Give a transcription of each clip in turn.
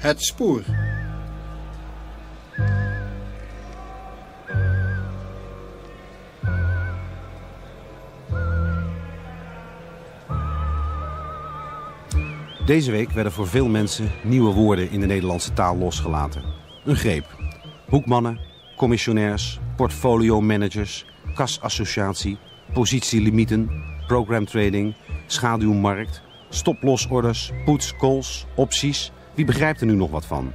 Het spoor. Deze week werden voor veel mensen nieuwe woorden in de Nederlandse taal losgelaten. Een greep. Hoekmannen, commissionairs, portfolio-managers, kasassociatie, positielimieten, programtrading, schaduwmarkt, stoplosorders, poets, calls, opties. Wie begrijpt er nu nog wat van?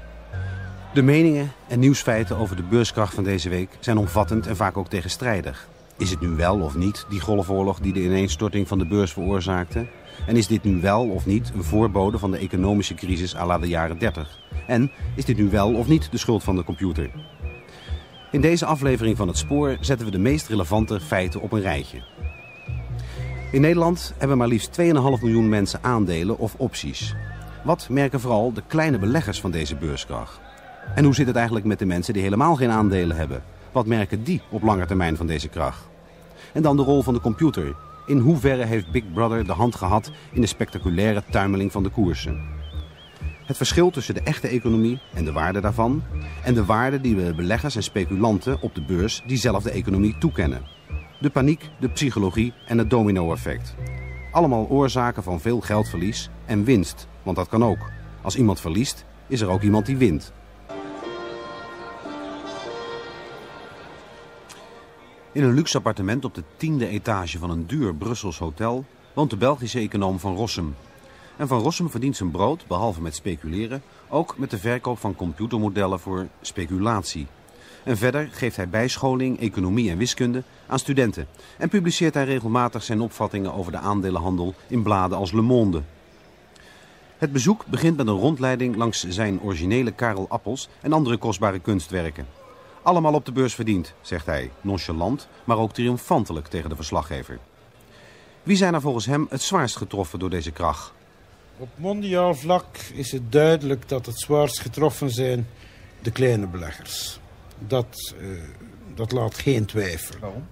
De meningen en nieuwsfeiten over de beurskracht van deze week zijn omvattend en vaak ook tegenstrijdig. Is het nu wel of niet die golfoorlog die de ineenstorting van de beurs veroorzaakte? En is dit nu wel of niet een voorbode van de economische crisis à la de jaren 30? En is dit nu wel of niet de schuld van de computer? In deze aflevering van Het Spoor zetten we de meest relevante feiten op een rijtje. In Nederland hebben maar liefst 2,5 miljoen mensen aandelen of opties. Wat merken vooral de kleine beleggers van deze beurskracht? En hoe zit het eigenlijk met de mensen die helemaal geen aandelen hebben? Wat merken die op lange termijn van deze kracht? En dan de rol van de computer. In hoeverre heeft Big Brother de hand gehad in de spectaculaire tuimeling van de koersen? Het verschil tussen de echte economie en de waarde daarvan... en de waarde die we beleggers en speculanten op de beurs diezelfde economie toekennen. De paniek, de psychologie en het domino-effect. Allemaal oorzaken van veel geldverlies en winst, want dat kan ook. Als iemand verliest, is er ook iemand die wint. In een luxe appartement op de tiende etage van een duur Brussels hotel woont de Belgische econoom Van Rossum. En Van Rossum verdient zijn brood, behalve met speculeren, ook met de verkoop van computermodellen voor speculatie. En verder geeft hij bijscholing, economie en wiskunde aan studenten. En publiceert hij regelmatig zijn opvattingen over de aandelenhandel in bladen als Le Monde. Het bezoek begint met een rondleiding langs zijn originele Karel Appels en andere kostbare kunstwerken. Allemaal op de beurs verdiend, zegt hij, nonchalant, maar ook triomfantelijk tegen de verslaggever. Wie zijn er volgens hem het zwaarst getroffen door deze kracht? Op mondiaal vlak is het duidelijk dat het zwaarst getroffen zijn de kleine beleggers. Dat, uh, dat laat geen twijfel. Waarom?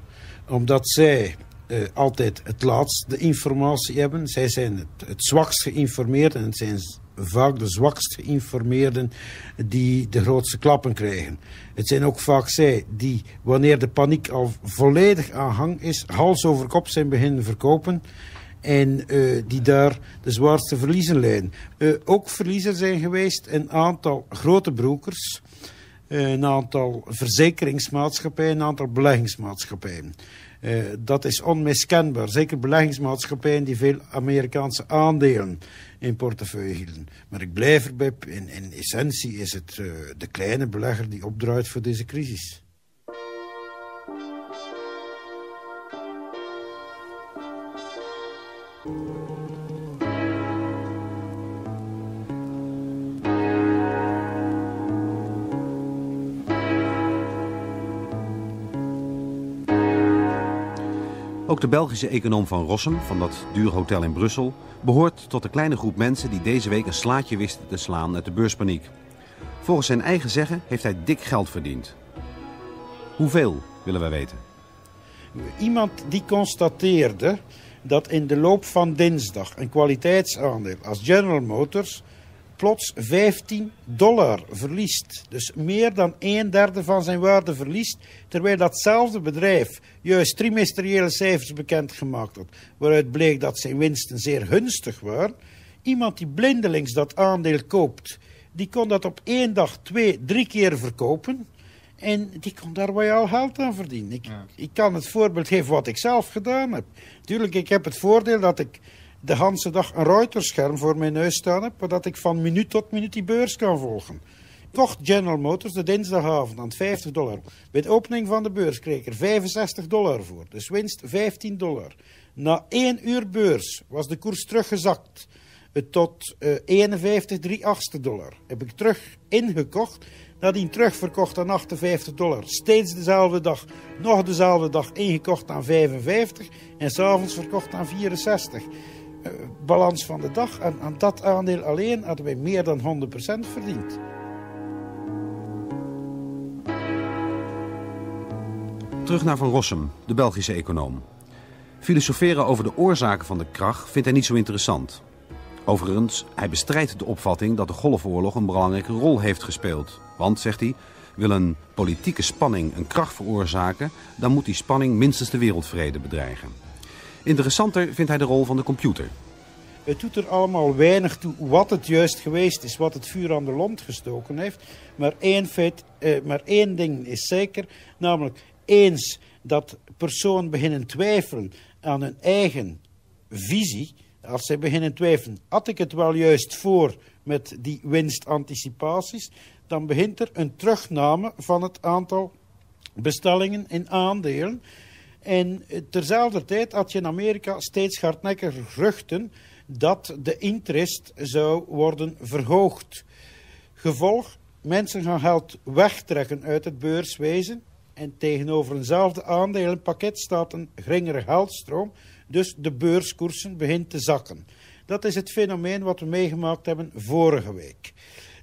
Omdat zij uh, altijd het laatste informatie hebben. Zij zijn het, het zwakst geïnformeerd en het zijn vaak de zwakst geïnformeerden die de grootste klappen krijgen. Het zijn ook vaak zij die, wanneer de paniek al volledig aan hang is, hals over kop zijn beginnen verkopen. En uh, die daar de zwaarste verliezen leiden. Uh, ook verliezer zijn geweest een aantal grote brokers, een aantal verzekeringsmaatschappijen, een aantal beleggingsmaatschappijen. Uh, dat is onmiskenbaar. Zeker beleggingsmaatschappijen die veel Amerikaanse aandelen in portefeuille hielden. Maar ik blijf erbij, in, in essentie is het uh, de kleine belegger die opdraait voor deze crisis. Ook de Belgische econoom Van Rossum van dat duur hotel in Brussel behoort tot de kleine groep mensen die deze week een slaatje wisten te slaan uit de beurspaniek. Volgens zijn eigen zeggen heeft hij dik geld verdiend. Hoeveel, willen wij weten. Iemand die constateerde dat in de loop van dinsdag een kwaliteitsaandeel als General Motors plots 15 dollar verliest. Dus meer dan een derde van zijn waarde verliest. Terwijl datzelfde bedrijf juist trimestriële cijfers bekendgemaakt had. Waaruit bleek dat zijn winsten zeer gunstig waren. Iemand die blindelings dat aandeel koopt, die kon dat op één dag twee, drie keer verkopen. En die kon daar royaal geld aan verdienen. Ik, ja. ik kan het voorbeeld geven wat ik zelf gedaan heb. Tuurlijk, ik heb het voordeel dat ik de hele dag een Reuters-scherm voor mijn neus staan zodat ik van minuut tot minuut die beurs kan volgen. Kocht General Motors de dinsdagavond aan 50 dollar. Bij de opening van de beurs kreeg ik er 65 dollar voor, dus winst 15 dollar. Na één uur beurs was de koers teruggezakt tot uh, 51,38 dollar. Heb ik terug ingekocht, nadien terugverkocht aan 58 dollar. Steeds dezelfde dag, nog dezelfde dag ingekocht aan 55 en s'avonds verkocht aan 64 uh, balans van de dag. En aan dat aandeel alleen hadden wij meer dan 100% verdiend. Terug naar Van Rossum, de Belgische econoom. Filosoferen over de oorzaken van de kracht vindt hij niet zo interessant. Overigens, hij bestrijdt de opvatting dat de Golfoorlog een belangrijke rol heeft gespeeld. Want, zegt hij, wil een politieke spanning een kracht veroorzaken... dan moet die spanning minstens de wereldvrede bedreigen. Interessanter vindt hij de rol van de computer. Het doet er allemaal weinig toe wat het juist geweest is, wat het vuur aan de lont gestoken heeft. Maar één, feit, eh, maar één ding is zeker, namelijk eens dat personen beginnen twijfelen aan hun eigen visie, als zij beginnen twijfelen, had ik het wel juist voor met die winstanticipaties, dan begint er een terugname van het aantal bestellingen in aandelen. En terzelfde tijd had je in Amerika steeds hardnekkige geruchten dat de interest zou worden verhoogd. Gevolg, mensen gaan geld wegtrekken uit het beurswezen en tegenover eenzelfde aandelenpakket staat een geringere geldstroom, dus de beurskoersen beginnen te zakken. Dat is het fenomeen wat we meegemaakt hebben vorige week.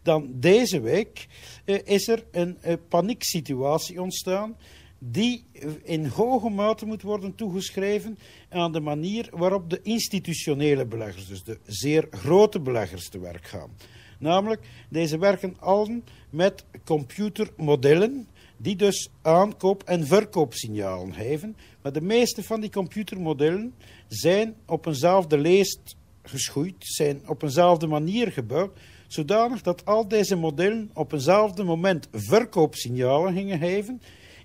Dan deze week eh, is er een eh, panieksituatie ontstaan die in hoge mate moet worden toegeschreven aan de manier waarop de institutionele beleggers, dus de zeer grote beleggers, te werk gaan. Namelijk, deze werken allen met computermodellen die dus aankoop- en verkoopsignalen geven. Maar de meeste van die computermodellen zijn op eenzelfde leest geschoeid, zijn op eenzelfde manier gebouwd, zodanig dat al deze modellen op eenzelfde moment verkoopsignalen gingen geven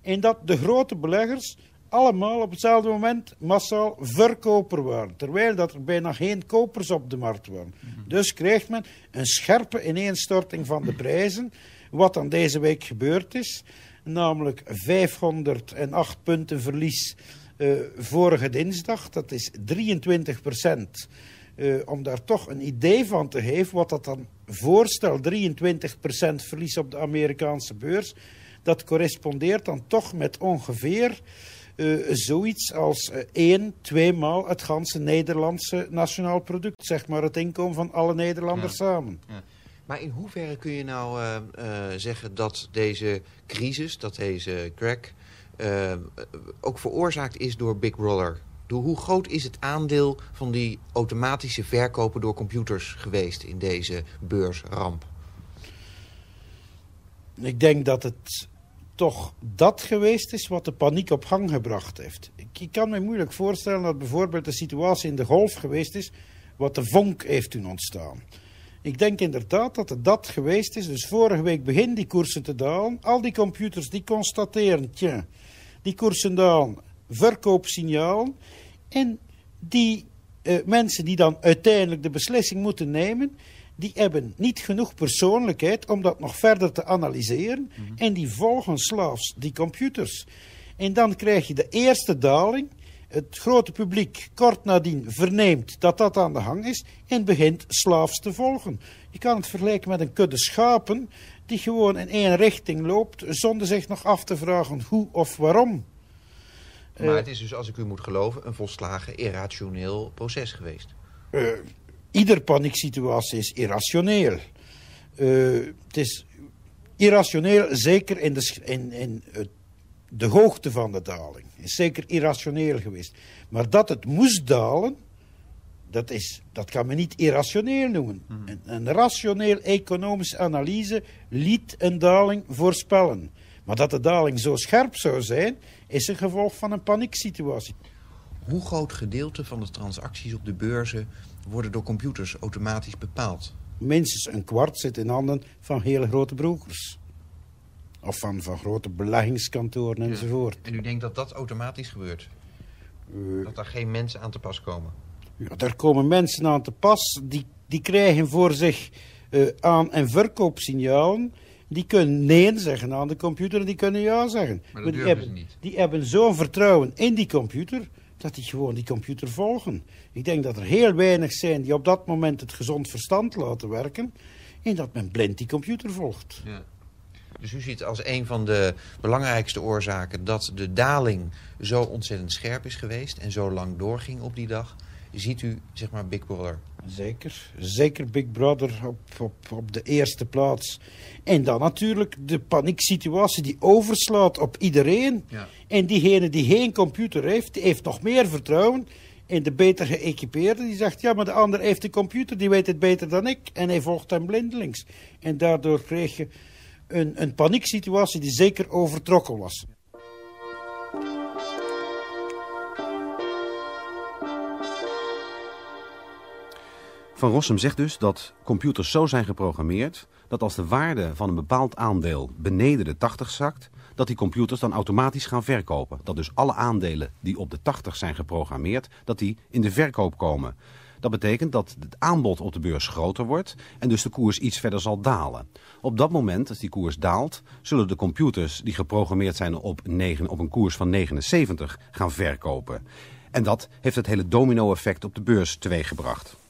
en dat de grote beleggers allemaal op hetzelfde moment massaal verkoper waren. Terwijl dat er bijna geen kopers op de markt waren. Mhm. Dus krijgt men een scherpe ineenstorting van de prijzen. Wat dan deze week gebeurd is. Namelijk 508 punten verlies uh, vorige dinsdag. Dat is 23 procent. Uh, om daar toch een idee van te geven wat dat dan voorstelt. 23 procent verlies op de Amerikaanse beurs dat correspondeert dan toch met ongeveer uh, zoiets als uh, één, tweemaal het ganse Nederlandse nationaal product. Zeg maar het inkomen van alle Nederlanders samen. Ja. Maar in hoeverre kun je nou uh, zeggen dat deze crisis, dat deze crack, ook veroorzaakt is door Big Brother? Hoe groot is het aandeel van die automatische verkopen door computers geweest in deze beursramp? Ik denk dat het toch dat geweest is wat de paniek op gang gebracht heeft. Ik, kan me moeilijk voorstellen dat bijvoorbeeld de situatie in de golf geweest is, wat de vonk heeft toen ontstaan. Ik denk inderdaad dat het dat geweest is. Dus vorige week begin die koersen te dalen. Al die computers die constateren, tja, die koersen dalen, verkoopsignaal. En die uh, mensen die dan uiteindelijk de beslissing moeten nemen, die hebben niet genoeg persoonlijkheid om dat nog verder te analyseren. Mhm. En die volgen slaafs die computers. En dan krijg je de eerste daling. Het grote publiek kort nadien verneemt dat dat aan de hang is en begint slaafs te volgen. Je kan het vergelijken met een kudde schapen die gewoon in één richting loopt zonder zich nog af te vragen hoe of waarom. Maar uh, het is dus, als ik u moet geloven, een volslagen irrationeel proces geweest. Uh, Ieder panieksituatie is irrationeel. Uh, het is irrationeel, zeker in, de, in, in de hoogte van de daling. Is zeker irrationeel geweest. Maar dat het moest dalen, dat, is, dat kan men niet irrationeel noemen. Hmm. Een, een rationeel economische analyse liet een daling voorspellen. Maar dat de daling zo scherp zou zijn, is een gevolg van een panieksituatie. Hoe groot gedeelte van de transacties op de beurzen worden door computers automatisch bepaald? Minstens een kwart zit in handen van hele grote brokers. Of van, van grote beleggingskantoren enzovoort. En u denkt dat dat automatisch gebeurt? Uh, dat er geen mensen aan te pas komen? Ja, daar komen mensen aan te pas. Die, die krijgen voor zich uh, aan- en verkoopsignalen. Die kunnen nee zeggen aan de computer en die kunnen ja zeggen. Maar dat maar die hebben, niet. Die hebben zo'n vertrouwen in die computer dat die gewoon die computer volgen. Ik denk dat er heel weinig zijn die op dat moment het gezond verstand laten werken en dat men blind die computer volgt. Ja. Dus u ziet als een van de belangrijkste oorzaken dat de daling zo ontzettend scherp is geweest en zo lang doorging op die dag, ziet u zeg maar Big Brother. Zeker, zeker Big Brother op, op, op de eerste plaats. En dan natuurlijk de panieksituatie die overslaat op iedereen. Ja. En diegene die geen computer heeft, die heeft nog meer vertrouwen En de beter geëquipeerde die zegt, ja, maar de ander heeft een computer, die weet het beter dan ik. En hij volgt hem blindelings. En daardoor kreeg je een, een panieksituatie die zeker overtrokken was. Van Rossum zegt dus dat computers zo zijn geprogrammeerd dat als de waarde van een bepaald aandeel beneden de 80 zakt, dat die computers dan automatisch gaan verkopen. Dat dus alle aandelen die op de 80 zijn geprogrammeerd, dat die in de verkoop komen. Dat betekent dat het aanbod op de beurs groter wordt en dus de koers iets verder zal dalen. Op dat moment, als die koers daalt, zullen de computers die geprogrammeerd zijn op, 9, op een koers van 79 gaan verkopen. En dat heeft het hele domino-effect op de beurs teweeggebracht.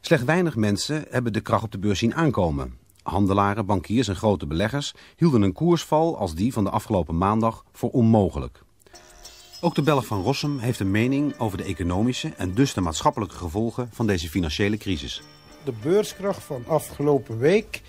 Slecht weinig mensen hebben de kracht op de beurs zien aankomen. Handelaren, bankiers en grote beleggers hielden een koersval als die van de afgelopen maandag voor onmogelijk. Ook de Belg van Rossum heeft een mening over de economische en dus de maatschappelijke gevolgen van deze financiële crisis. De beurskracht van afgelopen week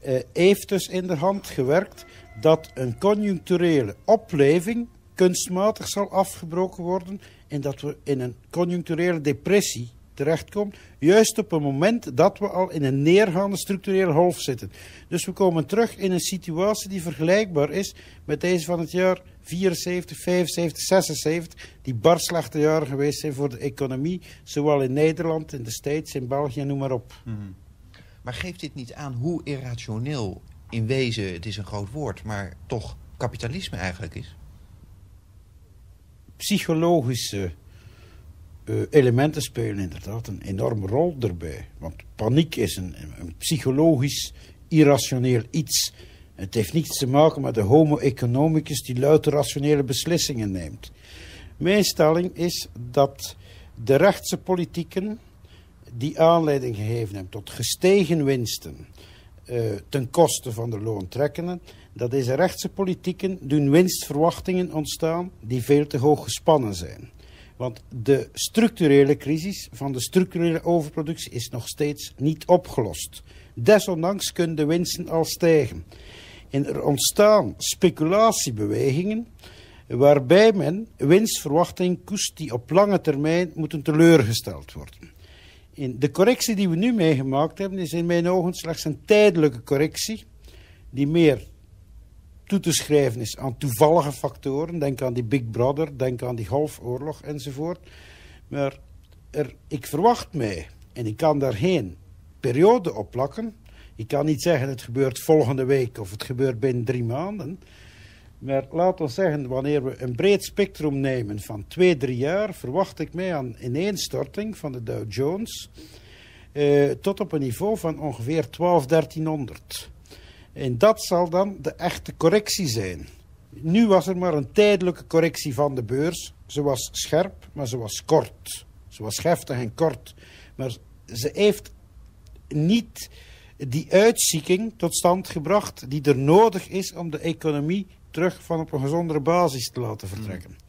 eh, heeft dus in de hand gewerkt dat een conjuncturele opleving kunstmatig zal afgebroken worden en dat we in een conjuncturele depressie terechtkomt. Juist op het moment dat we al in een neergaande structurele golf zitten. Dus we komen terug in een situatie die vergelijkbaar is met deze van het jaar 74, 75, 76. Die bar slechte jaren geweest zijn voor de economie. Zowel in Nederland, in de States, in België, noem maar op. Mhm. Maar geeft dit niet aan hoe irrationeel in wezen, het is een groot woord, maar toch kapitalisme eigenlijk is? Psychologische uh, elementen spelen inderdaad een enorme rol erbij. Want paniek is een, een, psychologisch irrationeel iets. Het heeft niets te maken met de homo economicus die louter rationele beslissingen neemt. Mijn stelling is dat de rechtse politieken die aanleiding gegeven hebben tot gestegen winsten uh, ten koste van de loontrekkenden, dat deze rechtse politieken doen winstverwachtingen ontstaan die veel te hoog gespannen zijn. Want de structurele crisis van de structurele overproductie is nog steeds niet opgelost. Desondanks kunnen de winsten al stijgen. En er ontstaan speculatiebewegingen waarbij men winstverwachtingen koest die op lange termijn moeten teleurgesteld worden. In de correctie die we nu meegemaakt hebben is in mijn ogen slechts een tijdelijke correctie die meer toe te schrijven is aan toevallige factoren. Denk aan die Big Brother, denk aan die Golfoorlog enzovoort. Maar er, ik verwacht mij, en ik kan daar geen periode op plakken. Ik kan niet zeggen het gebeurt volgende week of het gebeurt binnen drie maanden. Maar laten we zeggen, wanneer we een breed spectrum nemen van twee, drie jaar, verwacht ik mij aan ineenstorting van de Dow Jones eh, tot op een niveau van ongeveer 12, 1300. En dat zal dan de echte correctie zijn. Nu was er maar een tijdelijke correctie van de beurs. Ze was scherp, maar ze was kort. Ze was heftig en kort. Maar ze heeft niet die uitzieking tot stand gebracht die er nodig is om de economie terug van op een gezondere basis te laten vertrekken. Hmm.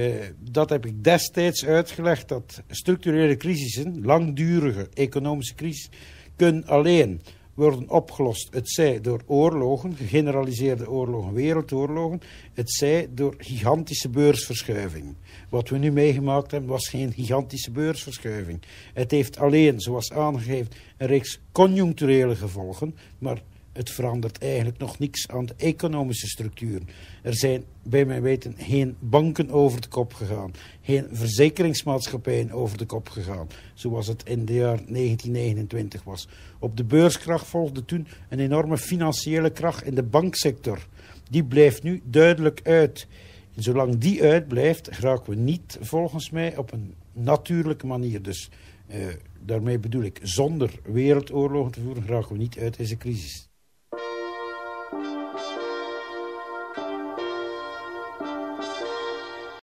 Uh, dat heb ik destijds uitgelegd, dat structurele crisissen, langdurige economische crisis, kunnen alleen worden opgelost. Het zij door oorlogen, gegeneraliseerde oorlogen, wereldoorlogen. Het zij door gigantische beursverschuivingen. Wat we nu meegemaakt hebben was geen gigantische beursverschuiving. Het heeft alleen, zoals aangegeven, een reeks conjuncturele gevolgen. Maar het verandert eigenlijk nog niks aan de economische structuren. Er zijn bij mijn weten geen banken over de kop gegaan, geen verzekeringsmaatschappijen over de kop gegaan, zoals het in de jaar 1929 was. Op de beurskracht volgde toen een enorme financiële kracht in de banksector. Die blijft nu duidelijk uit. En zolang die uitblijft, geraken we niet volgens mij op een natuurlijke manier. Dus uh, daarmee bedoel ik, zonder wereldoorlogen te voeren, geraken we niet uit deze crisis.